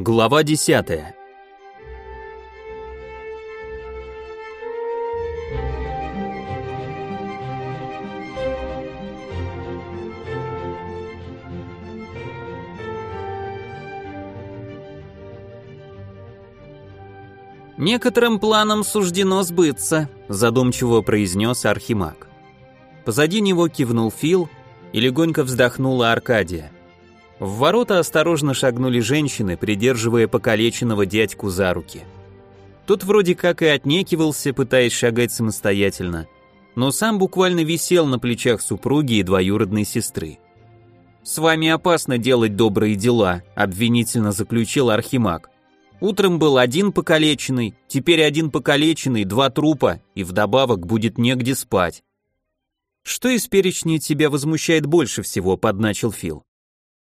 Глава 10. Некоторым планам суждено сбыться, задумчиво произнес Архимаг. Позади него кивнул Фил и легонько вздохнула Аркадия. В ворота осторожно шагнули женщины, придерживая покалеченного дядьку за руки. Тот вроде как и отнекивался, пытаясь шагать самостоятельно, но сам буквально висел на плечах супруги и двоюродной сестры. «С вами опасно делать добрые дела», — обвинительно заключил Архимаг. «Утром был один покалеченный, теперь один покалеченный, два трупа, и вдобавок будет негде спать». «Что из перечня тебя возмущает больше всего?» — подначил Фил.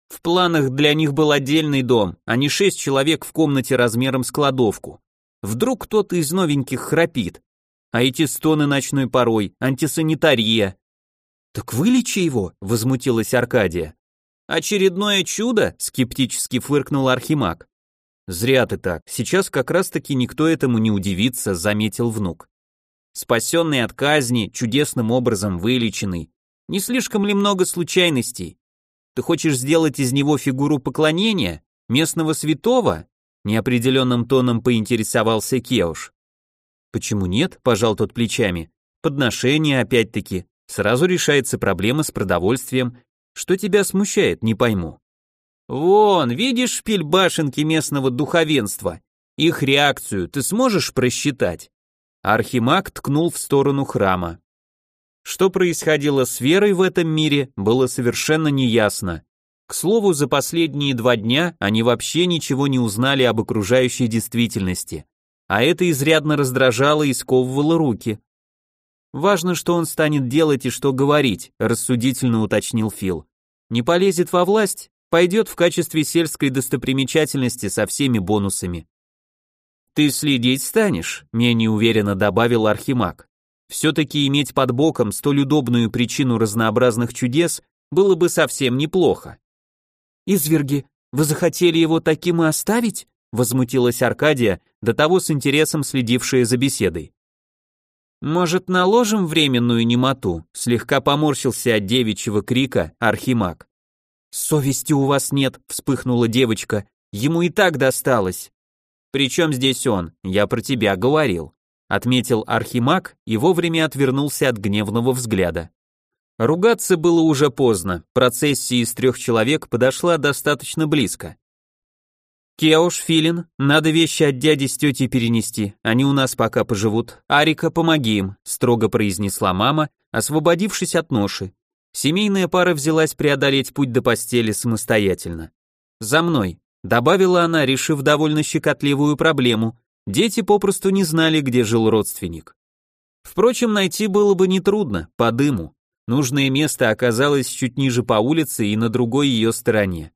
В планах для них был отдельный дом, а не шесть человек в комнате размером с кладовку. Вдруг кто-то из новеньких храпит. А эти стоны ночной порой, антисанитария. «Так вылечи его», — возмутилась Аркадия. «Очередное чудо?» — скептически фыркнул Архимаг. «Зря ты так, сейчас как раз-таки никто этому не удивится», — заметил внук. «Спасенный от казни, чудесным образом вылеченный. Не слишком ли много случайностей? Ты хочешь сделать из него фигуру поклонения? Местного святого?» Неопределенным тоном поинтересовался Кеуш. «Почему нет?» – пожал тот плечами. «Подношение, опять-таки. Сразу решается проблема с продовольствием. Что тебя смущает, не пойму». «Вон, видишь шпиль башенки местного духовенства? Их реакцию ты сможешь просчитать?» Архимаг ткнул в сторону храма. Что происходило с верой в этом мире, было совершенно неясно. К слову, за последние два дня они вообще ничего не узнали об окружающей действительности, а это изрядно раздражало и сковывало руки. «Важно, что он станет делать и что говорить», рассудительно уточнил Фил. «Не полезет во власть, пойдет в качестве сельской достопримечательности со всеми бонусами». «Ты следить станешь», менее уверенно добавил Архимаг. Все-таки иметь под боком столь удобную причину разнообразных чудес было бы совсем неплохо. «Изверги, вы захотели его таким и оставить?» возмутилась Аркадия, до того с интересом следившая за беседой. «Может, наложим временную немоту?» слегка поморщился от девичьего крика Архимаг. «Совести у вас нет», вспыхнула девочка, ему и так досталось. «Причем здесь он? Я про тебя говорил» отметил Архимаг и вовремя отвернулся от гневного взгляда. Ругаться было уже поздно, процессия из трех человек подошла достаточно близко. «Кеуш, Филин, надо вещи от дяди с тетей перенести, они у нас пока поживут. Арика, помоги им», строго произнесла мама, освободившись от ноши. Семейная пара взялась преодолеть путь до постели самостоятельно. «За мной», добавила она, решив довольно щекотливую проблему, Дети попросту не знали, где жил родственник. Впрочем, найти было бы нетрудно, по дыму. Нужное место оказалось чуть ниже по улице и на другой ее стороне.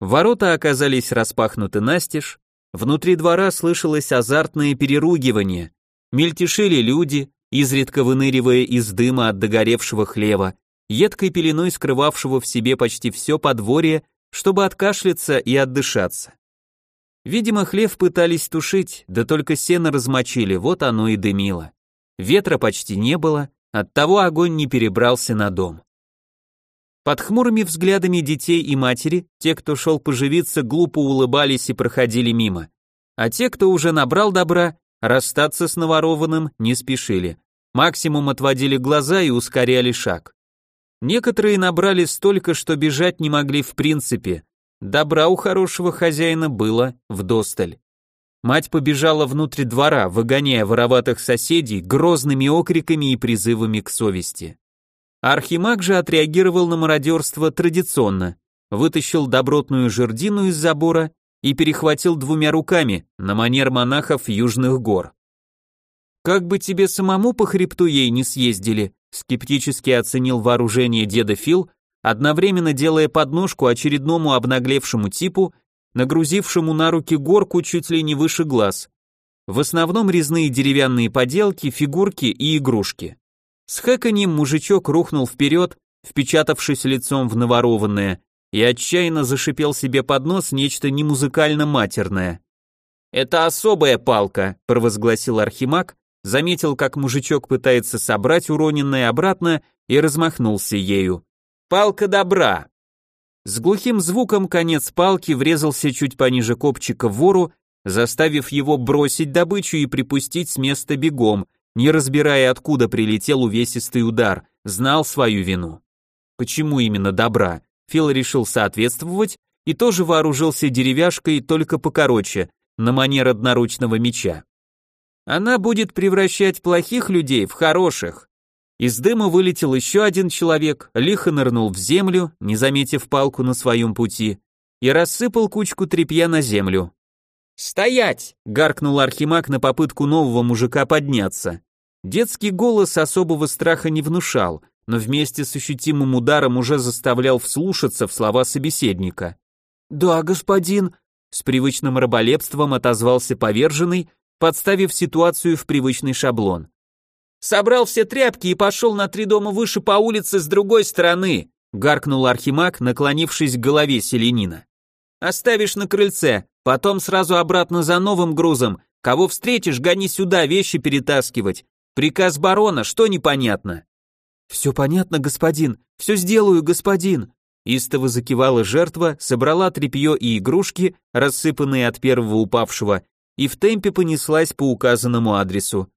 Ворота оказались распахнуты настежь, внутри двора слышалось азартное переругивание. Мельтешили люди, изредка выныривая из дыма от догоревшего хлева, едкой пеленой скрывавшего в себе почти все подворье, чтобы откашляться и отдышаться. Видимо, хлев пытались тушить, да только сено размочили, вот оно и дымило. Ветра почти не было, оттого огонь не перебрался на дом. Под хмурыми взглядами детей и матери, те, кто шел поживиться, глупо улыбались и проходили мимо. А те, кто уже набрал добра, расстаться с наворованным не спешили. Максимум отводили глаза и ускоряли шаг. Некоторые набрали столько, что бежать не могли в принципе, Добра у хорошего хозяина было вдосталь. Мать побежала внутрь двора, выгоняя вороватых соседей грозными окриками и призывами к совести. Архимаг же отреагировал на мародерство традиционно, вытащил добротную жердину из забора и перехватил двумя руками на манер монахов южных гор. «Как бы тебе самому по хребту ей не съездили», скептически оценил вооружение деда Фил, одновременно делая подножку очередному обнаглевшему типу, нагрузившему на руки горку чуть ли не выше глаз. В основном резные деревянные поделки, фигурки и игрушки. С хэканьем мужичок рухнул вперед, впечатавшись лицом в наворованное, и отчаянно зашипел себе под нос нечто немузыкально матерное. «Это особая палка», — провозгласил Архимаг, заметил, как мужичок пытается собрать уроненное обратно и размахнулся ею. «Палка добра!» С глухим звуком конец палки врезался чуть пониже копчика вору, заставив его бросить добычу и припустить с места бегом, не разбирая, откуда прилетел увесистый удар, знал свою вину. Почему именно добра? Фил решил соответствовать и тоже вооружился деревяшкой, только покороче, на манер одноручного меча. Она будет превращать плохих людей в хороших. Из дыма вылетел еще один человек, лихо нырнул в землю, не заметив палку на своем пути, и рассыпал кучку тряпья на землю. «Стоять!» — гаркнул Архимаг на попытку нового мужика подняться. Детский голос особого страха не внушал, но вместе с ощутимым ударом уже заставлял вслушаться в слова собеседника. «Да, господин», — с привычным раболепством отозвался поверженный, подставив ситуацию в привычный шаблон. «Собрал все тряпки и пошел на три дома выше по улице с другой стороны», — гаркнул Архимаг, наклонившись к голове селенина. «Оставишь на крыльце, потом сразу обратно за новым грузом. Кого встретишь, гони сюда вещи перетаскивать. Приказ барона, что непонятно? Все понятно, господин, все сделаю, господин. Истово закивала жертва, собрала тряпье и игрушки, рассыпанные от первого упавшего, и в темпе понеслась по указанному адресу.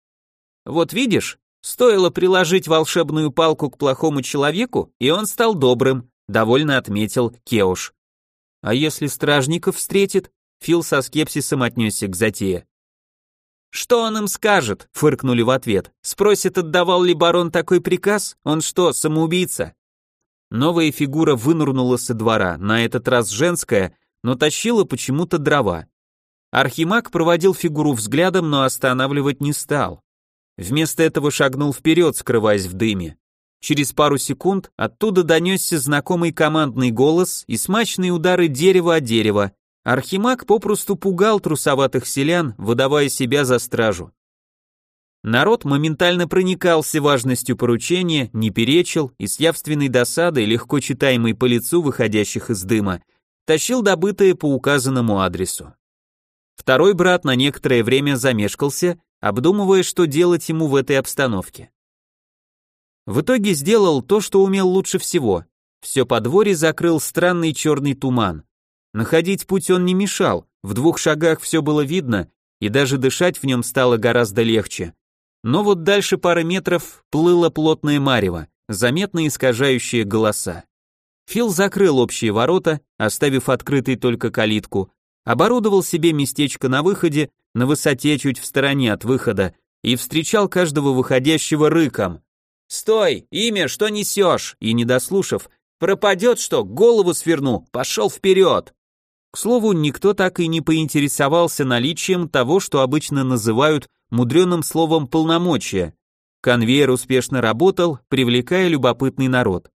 Вот видишь, стоило приложить волшебную палку к плохому человеку, и он стал добрым, довольно отметил Кеуш. А если стражников встретит? Фил со скепсисом отнесся к затее. «Что он им скажет?» — фыркнули в ответ. «Спросит, отдавал ли барон такой приказ? Он что, самоубийца?» Новая фигура вынырнула со двора, на этот раз женская, но тащила почему-то дрова. Архимаг проводил фигуру взглядом, но останавливать не стал. Вместо этого шагнул вперед, скрываясь в дыме. Через пару секунд оттуда донесся знакомый командный голос и смачные удары дерева о дерево, Архимаг попросту пугал трусоватых селян, выдавая себя за стражу. Народ моментально проникался важностью поручения, не перечил и с явственной досадой, легко читаемой по лицу выходящих из дыма, тащил добытое по указанному адресу. Второй брат на некоторое время замешкался, обдумывая, что делать ему в этой обстановке. В итоге сделал то, что умел лучше всего. Все подворье закрыл странный черный туман. Находить путь он не мешал, в двух шагах все было видно, и даже дышать в нем стало гораздо легче. Но вот дальше пары метров плыло плотное марево, заметно искажающее голоса. Фил закрыл общие ворота, оставив открытой только калитку, оборудовал себе местечко на выходе, на высоте чуть в стороне от выхода, и встречал каждого выходящего рыком. «Стой! Имя, что несешь?» И не дослушав, «Пропадет что? Голову сверну! Пошел вперед!» К слову, никто так и не поинтересовался наличием того, что обычно называют мудреным словом полномочия. Конвейер успешно работал, привлекая любопытный народ.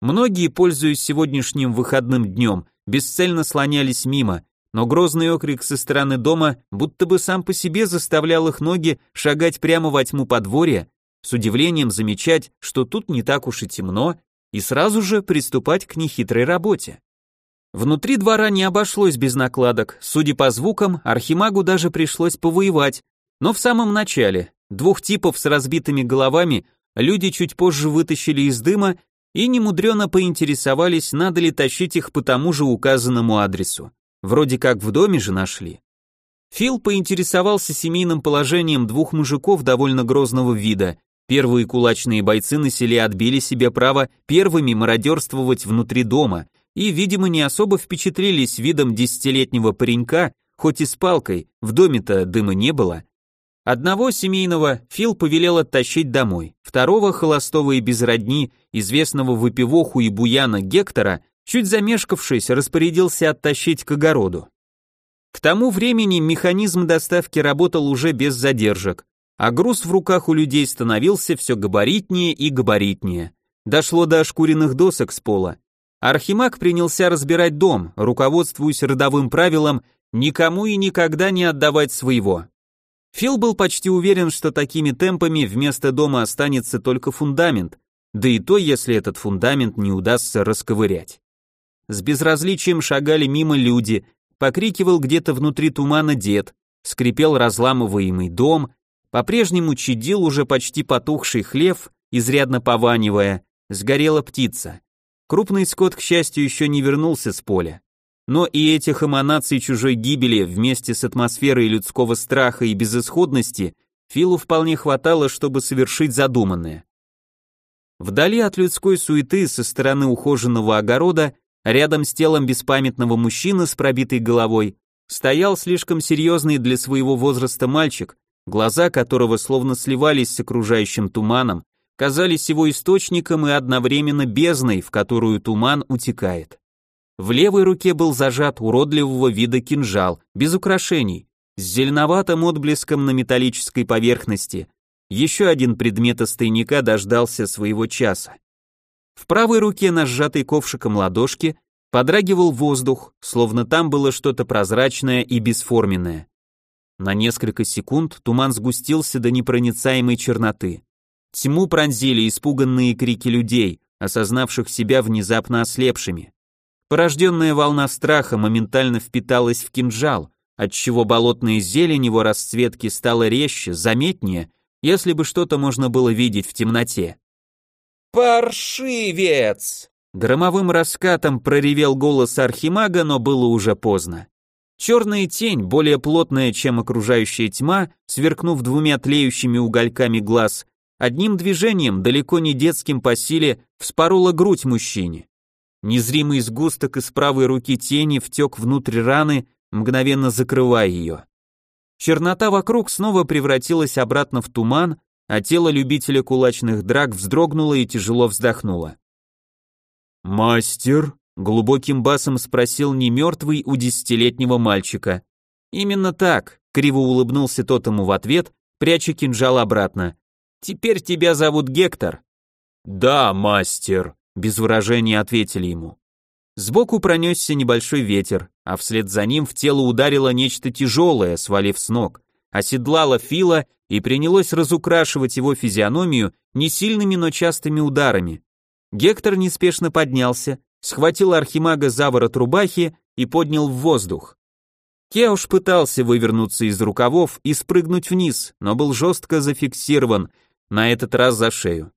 Многие, пользуясь сегодняшним выходным днем, бесцельно слонялись мимо, но грозный окрик со стороны дома будто бы сам по себе заставлял их ноги шагать прямо во тьму подворья, с удивлением замечать, что тут не так уж и темно, и сразу же приступать к нехитрой работе. Внутри двора не обошлось без накладок, судя по звукам, Архимагу даже пришлось повоевать, но в самом начале. Двух типов с разбитыми головами люди чуть позже вытащили из дыма и немудрено поинтересовались, надо ли тащить их по тому же указанному адресу. Вроде как в доме же нашли. Фил поинтересовался семейным положением двух мужиков довольно грозного вида. Первые кулачные бойцы на селе отбили себе право первыми мародерствовать внутри дома – и, видимо, не особо впечатлились видом десятилетнего паренька, хоть и с палкой, в доме-то дыма не было. Одного семейного Фил повелел оттащить домой, второго холостого и без родни, известного выпивоху и буяна Гектора, чуть замешкавшись, распорядился оттащить к огороду. К тому времени механизм доставки работал уже без задержек, а груз в руках у людей становился все габаритнее и габаритнее. Дошло до ошкуренных досок с пола. Архимаг принялся разбирать дом, руководствуясь родовым правилом никому и никогда не отдавать своего. Фил был почти уверен, что такими темпами вместо дома останется только фундамент, да и то, если этот фундамент не удастся расковырять. С безразличием шагали мимо люди, покрикивал где-то внутри тумана дед, скрипел разламываемый дом, по-прежнему чадил уже почти потухший хлев, изрядно пованивая, сгорела птица. Крупный скот, к счастью, еще не вернулся с поля. Но и этих эманаций чужой гибели вместе с атмосферой людского страха и безысходности Филу вполне хватало, чтобы совершить задуманное. Вдали от людской суеты со стороны ухоженного огорода, рядом с телом беспамятного мужчины с пробитой головой, стоял слишком серьезный для своего возраста мальчик, глаза которого словно сливались с окружающим туманом, казались его источником и одновременно бездной, в которую туман утекает. В левой руке был зажат уродливого вида кинжал, без украшений, с зеленоватым отблеском на металлической поверхности. Еще один предмет из тайника дождался своего часа. В правой руке на сжатой ковшиком ладошке подрагивал воздух, словно там было что-то прозрачное и бесформенное. На несколько секунд туман сгустился до непроницаемой черноты. Тьму пронзили испуганные крики людей, осознавших себя внезапно ослепшими. Порожденная волна страха моментально впиталась в кинжал, отчего болотная зелень его расцветки стала резче, заметнее, если бы что-то можно было видеть в темноте. «Паршивец!» Громовым раскатом проревел голос архимага, но было уже поздно. Черная тень, более плотная, чем окружающая тьма, сверкнув двумя тлеющими угольками глаз, одним движением, далеко не детским по силе, вспорола грудь мужчине. Незримый сгусток из правой руки тени втек внутрь раны, мгновенно закрывая ее. Чернота вокруг снова превратилась обратно в туман, а тело любителя кулачных драк вздрогнуло и тяжело вздохнуло. «Мастер?» — глубоким басом спросил немертвый у десятилетнего мальчика. «Именно так», — криво улыбнулся тот ему в ответ, пряча кинжал обратно. «Теперь тебя зовут Гектор». «Да, мастер», без выражения ответили ему. Сбоку пронесся небольшой ветер, а вслед за ним в тело ударило нечто тяжелое, свалив с ног, оседлало Фила и принялось разукрашивать его физиономию не сильными, но частыми ударами. Гектор неспешно поднялся, схватил архимага за ворот рубахи и поднял в воздух. Кеуш пытался вывернуться из рукавов и спрыгнуть вниз, но был жестко зафиксирован, на этот раз за шею.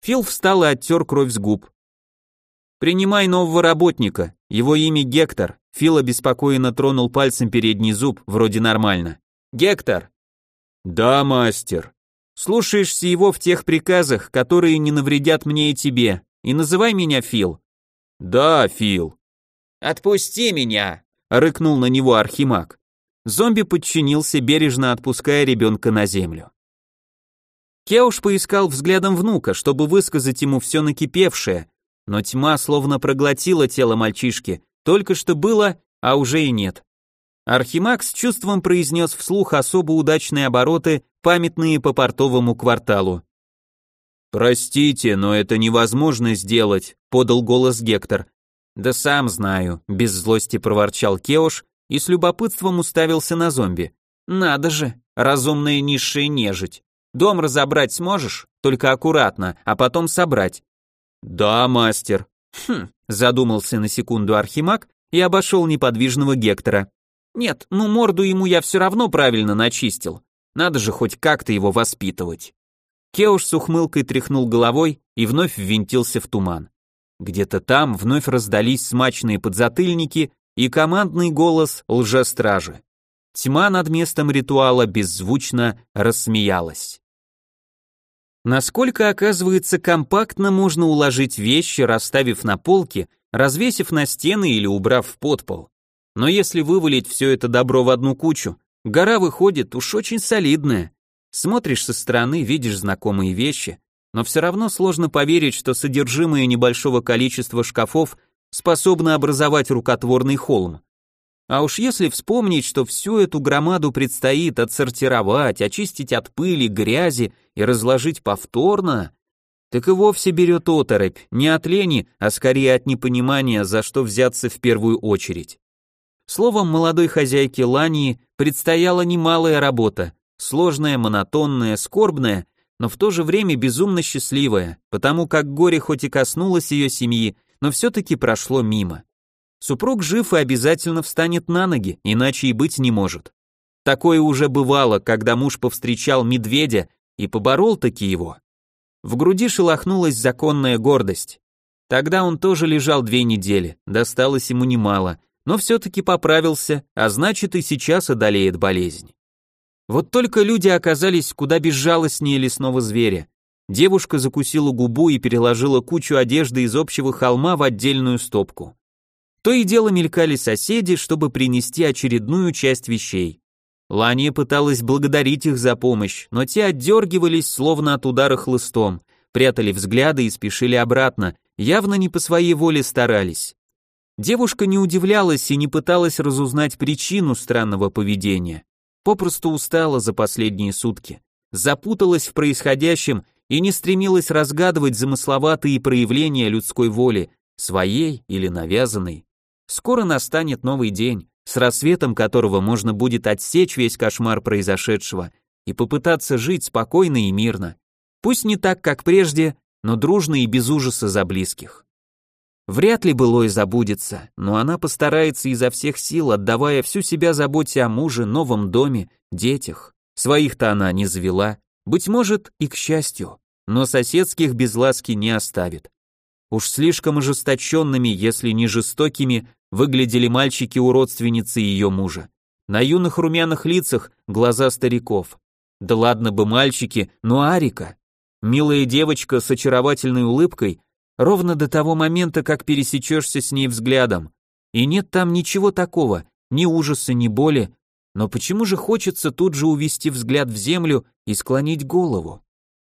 Фил встал и оттер кровь с губ. «Принимай нового работника, его имя Гектор», Фил обеспокоенно тронул пальцем передний зуб, вроде нормально. «Гектор!» «Да, мастер». «Слушаешься его в тех приказах, которые не навредят мне и тебе, и называй меня Фил». «Да, Фил». «Отпусти меня!» — рыкнул на него Архимаг. Зомби подчинился, бережно отпуская ребенка на землю. Кеуш поискал взглядом внука, чтобы высказать ему все накипевшее, но тьма словно проглотила тело мальчишки, только что было, а уже и нет. Архимаг с чувством произнес вслух особо удачные обороты, памятные по портовому кварталу. «Простите, но это невозможно сделать», — подал голос Гектор. «Да сам знаю», — без злости проворчал Кеуш и с любопытством уставился на зомби. «Надо же, разумная низшая нежить. Дом разобрать сможешь? Только аккуратно, а потом собрать. Да, мастер. Хм, задумался на секунду Архимаг и обошел неподвижного Гектора. Нет, ну морду ему я все равно правильно начистил. Надо же хоть как-то его воспитывать. Кеуш с ухмылкой тряхнул головой и вновь ввинтился в туман. Где-то там вновь раздались смачные подзатыльники и командный голос лжестражи. Тьма над местом ритуала беззвучно рассмеялась. Насколько, оказывается, компактно можно уложить вещи, расставив на полке, развесив на стены или убрав в подпол. Но если вывалить все это добро в одну кучу, гора выходит уж очень солидная. Смотришь со стороны, видишь знакомые вещи, но все равно сложно поверить, что содержимое небольшого количества шкафов способно образовать рукотворный холм. А уж если вспомнить, что всю эту громаду предстоит отсортировать, очистить от пыли, грязи и разложить повторно, так и вовсе берет оторопь, не от лени, а скорее от непонимания, за что взяться в первую очередь. Словом, молодой хозяйке Лании предстояла немалая работа, сложная, монотонная, скорбная, но в то же время безумно счастливая, потому как горе хоть и коснулось ее семьи, но все-таки прошло мимо. Супруг жив и обязательно встанет на ноги, иначе и быть не может. Такое уже бывало, когда муж повстречал медведя и поборол таки его. В груди шелохнулась законная гордость. Тогда он тоже лежал две недели, досталось ему немало, но все-таки поправился, а значит и сейчас одолеет болезнь. Вот только люди оказались куда безжалостнее лесного зверя. Девушка закусила губу и переложила кучу одежды из общего холма в отдельную стопку. То и дело мелькали соседи, чтобы принести очередную часть вещей. Лания пыталась благодарить их за помощь, но те отдергивались, словно от удара хлыстом, прятали взгляды и спешили обратно, явно не по своей воле старались. Девушка не удивлялась и не пыталась разузнать причину странного поведения. Попросту устала за последние сутки, запуталась в происходящем и не стремилась разгадывать замысловатые проявления людской воли, своей или навязанной. Скоро настанет новый день, с рассветом которого можно будет отсечь весь кошмар произошедшего и попытаться жить спокойно и мирно. Пусть не так, как прежде, но дружно и без ужаса за близких. Вряд ли былой забудется, но она постарается изо всех сил, отдавая всю себя заботе о муже, новом доме, детях. Своих-то она не завела, быть может, и к счастью, но соседских без ласки не оставит. Уж слишком ожесточенными, если не жестокими, выглядели мальчики у родственницы ее мужа. На юных румяных лицах глаза стариков. Да ладно бы мальчики, но Арика. Милая девочка с очаровательной улыбкой, ровно до того момента, как пересечешься с ней взглядом. И нет там ничего такого, ни ужаса, ни боли, но почему же хочется тут же увести взгляд в землю и склонить голову?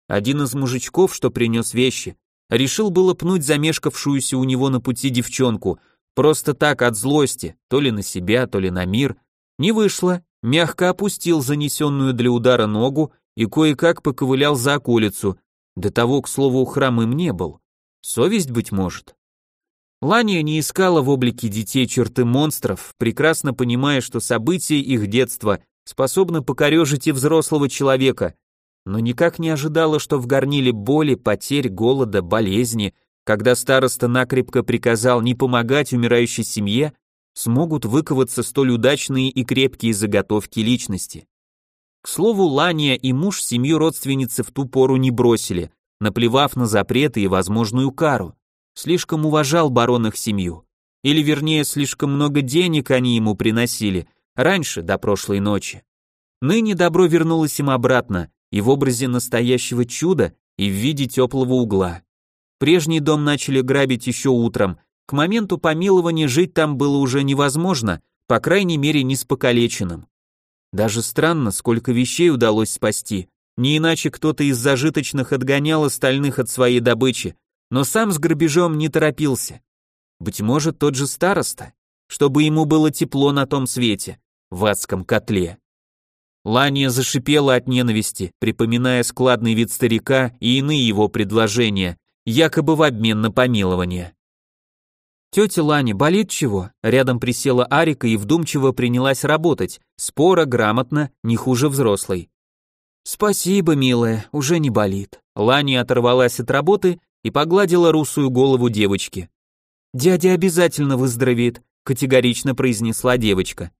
Один из мужичков, что принес вещи, решил было пнуть замешкавшуюся у него на пути девчонку, Просто так от злости, то ли на себя, то ли на мир, не вышло, мягко опустил занесенную для удара ногу и кое-как поковылял за околицу, до того, к слову, хромым не был. Совесть, быть может. Лания не искала в облике детей черты монстров, прекрасно понимая, что события их детства способны покорежить и взрослого человека, но никак не ожидала, что в горниле боли, потерь, голода, болезни – когда староста накрепко приказал не помогать умирающей семье, смогут выковаться столь удачные и крепкие заготовки личности. К слову, Лания и муж семью родственницы в ту пору не бросили, наплевав на запреты и возможную кару. Слишком уважал барон их семью. Или вернее, слишком много денег они ему приносили, раньше, до прошлой ночи. Ныне добро вернулось им обратно, и в образе настоящего чуда, и в виде теплого угла. Прежний дом начали грабить еще утром. К моменту помилования жить там было уже невозможно, по крайней мере не с покалеченным. Даже странно, сколько вещей удалось спасти. Не иначе кто-то из зажиточных отгонял остальных от своей добычи, но сам с грабежом не торопился. Быть может, тот же староста, чтобы ему было тепло на том свете, в адском котле. Лания зашипела от ненависти, припоминая складный вид старика и иные его предложения, якобы в обмен на помилование. Тетя Лани, болит чего? Рядом присела Арика и вдумчиво принялась работать, споро, грамотно, не хуже взрослой. Спасибо, милая, уже не болит. Лани оторвалась от работы и погладила русую голову девочки. Дядя обязательно выздоровеет, категорично произнесла девочка.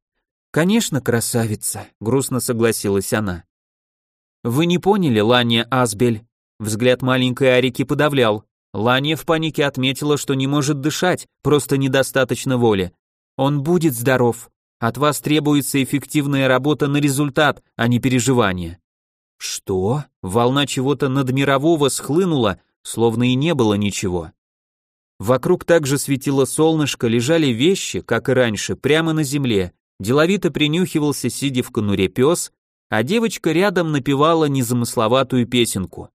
Конечно, красавица, грустно согласилась она. Вы не поняли, Лания Асбель, Взгляд маленькой Арики подавлял. Лания в панике отметила, что не может дышать, просто недостаточно воли. Он будет здоров. От вас требуется эффективная работа на результат, а не переживание. Что? Волна чего-то надмирового схлынула, словно и не было ничего. Вокруг также светило солнышко, лежали вещи, как и раньше, прямо на земле. Деловито принюхивался, сидя в конуре пес, а девочка рядом напевала незамысловатую песенку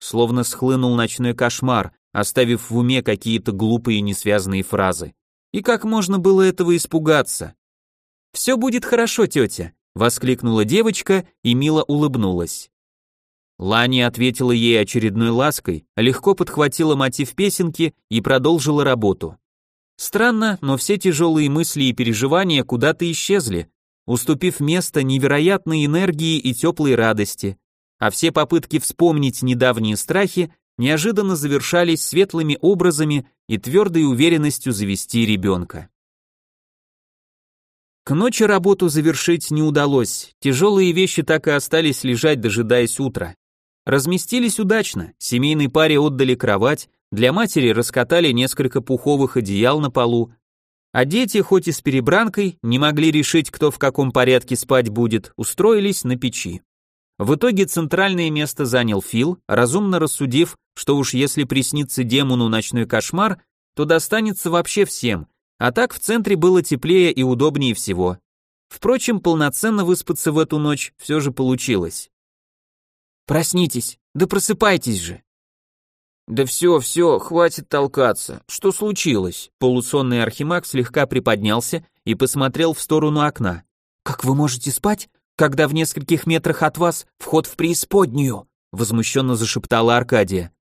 словно схлынул ночной кошмар, оставив в уме какие-то глупые несвязанные фразы. И как можно было этого испугаться? «Все будет хорошо, тетя», — воскликнула девочка и мило улыбнулась. Лани ответила ей очередной лаской, легко подхватила мотив песенки и продолжила работу. Странно, но все тяжелые мысли и переживания куда-то исчезли, уступив место невероятной энергии и теплой радости, а все попытки вспомнить недавние страхи неожиданно завершались светлыми образами и твердой уверенностью завести ребенка. К ночи работу завершить не удалось, тяжелые вещи так и остались лежать, дожидаясь утра. Разместились удачно, семейной паре отдали кровать, для матери раскатали несколько пуховых одеял на полу, а дети, хоть и с перебранкой, не могли решить, кто в каком порядке спать будет, устроились на печи. В итоге центральное место занял Фил, разумно рассудив, что уж если приснится демону ночной кошмар, то достанется вообще всем, а так в центре было теплее и удобнее всего. Впрочем, полноценно выспаться в эту ночь все же получилось. «Проснитесь, да просыпайтесь же!» «Да все, все, хватит толкаться. Что случилось?» Полусонный архимаг слегка приподнялся и посмотрел в сторону окна. «Как вы можете спать, когда в нескольких метрах от вас вход в преисподнюю?» Возмущенно зашептала Аркадия.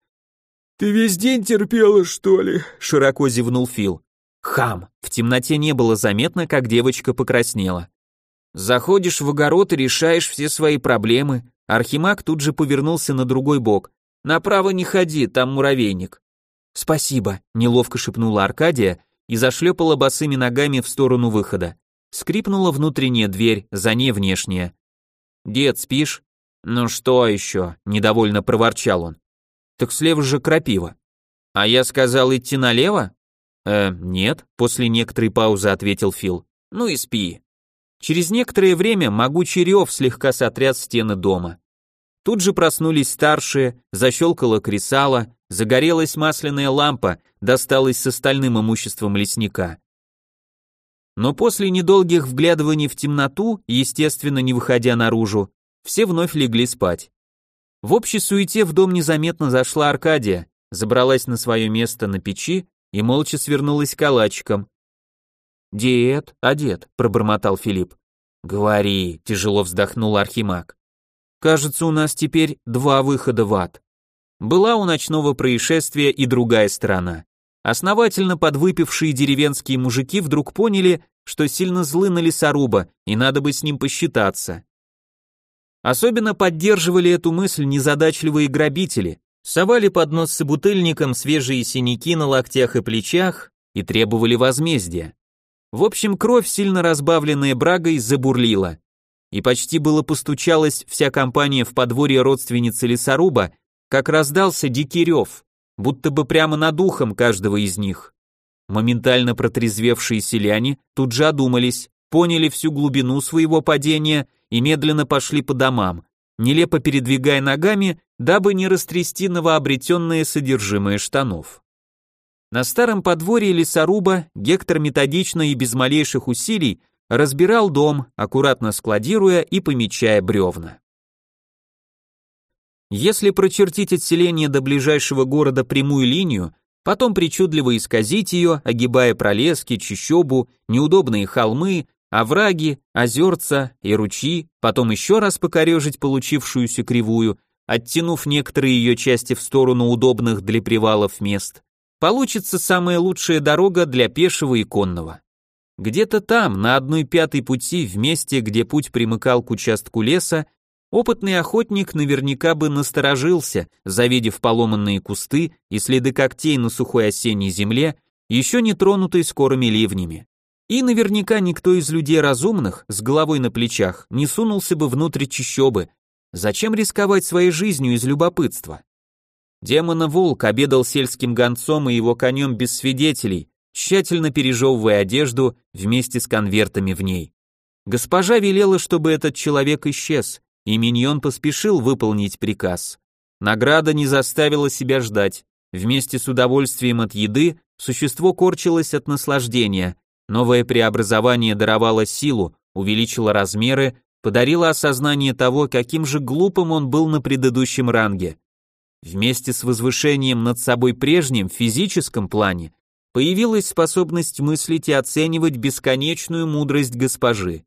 «Ты весь день терпела, что ли?» Широко зевнул Фил. Хам. В темноте не было заметно, как девочка покраснела. Заходишь в огород и решаешь все свои проблемы. Архимаг тут же повернулся на другой бок. Направо не ходи, там муравейник. Спасибо, неловко шепнула Аркадия и зашлепала босыми ногами в сторону выхода. Скрипнула внутренняя дверь, за ней внешняя. Дед, спишь? Ну что еще? недовольно проворчал он. Так слева же крапива. А я сказал идти налево? «Э, нет», — после некоторой паузы ответил Фил. «Ну и спи». Через некоторое время могучий рев слегка сотряс стены дома. Тут же проснулись старшие, защелкало кресало, загорелась масляная лампа, досталась с остальным имуществом лесника. Но после недолгих вглядываний в темноту, естественно, не выходя наружу, все вновь легли спать. В общей суете в дом незаметно зашла Аркадия, забралась на свое место на печи и молча свернулась калачиком. «Дед, а дед?» — пробормотал Филипп. «Говори», — тяжело вздохнул Архимаг. «Кажется, у нас теперь два выхода в ад». Была у ночного происшествия и другая сторона. Основательно подвыпившие деревенские мужики вдруг поняли, что сильно злы на лесоруба, и надо бы с ним посчитаться. Особенно поддерживали эту мысль незадачливые грабители, совали под нос собутыльникам свежие синяки на локтях и плечах и требовали возмездия. В общем, кровь, сильно разбавленная брагой, забурлила. И почти было постучалась вся компания в подворье родственницы лесоруба, как раздался дикий рев, будто бы прямо над ухом каждого из них. Моментально протрезвевшие селяне тут же одумались, поняли всю глубину своего падения и медленно пошли по домам, нелепо передвигая ногами, дабы не растрясти новообретенное содержимое штанов. На старом подворье лесоруба Гектор методично и без малейших усилий разбирал дом, аккуратно складируя и помечая бревна. Если прочертить отселение до ближайшего города прямую линию, потом причудливо исказить ее, огибая пролески, чащобу, неудобные холмы, овраги, озерца и ручьи, потом еще раз покорежить получившуюся кривую, оттянув некоторые ее части в сторону удобных для привалов мест, получится самая лучшая дорога для пешего и конного. Где-то там, на одной пятой пути, в месте, где путь примыкал к участку леса, опытный охотник наверняка бы насторожился, завидев поломанные кусты и следы когтей на сухой осенней земле, еще не тронутой скорыми ливнями. И наверняка никто из людей разумных, с головой на плечах, не сунулся бы внутрь чащобы. Зачем рисковать своей жизнью из любопытства? Демона-волк обедал сельским гонцом и его конем без свидетелей, тщательно пережевывая одежду вместе с конвертами в ней. Госпожа велела, чтобы этот человек исчез, и Миньон поспешил выполнить приказ. Награда не заставила себя ждать. Вместе с удовольствием от еды существо корчилось от наслаждения, Новое преобразование даровало силу, увеличило размеры, подарило осознание того, каким же глупым он был на предыдущем ранге. Вместе с возвышением над собой прежним в физическом плане появилась способность мыслить и оценивать бесконечную мудрость госпожи.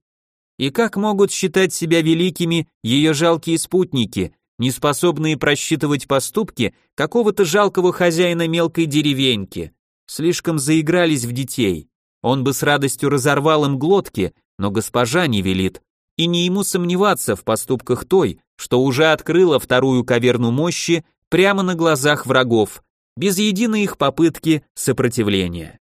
И как могут считать себя великими ее жалкие спутники, не способные просчитывать поступки какого-то жалкого хозяина мелкой деревеньки? Слишком заигрались в детей. Он бы с радостью разорвал им глотки, но госпожа не велит, и не ему сомневаться в поступках той, что уже открыла вторую каверну мощи прямо на глазах врагов, без единой их попытки сопротивления.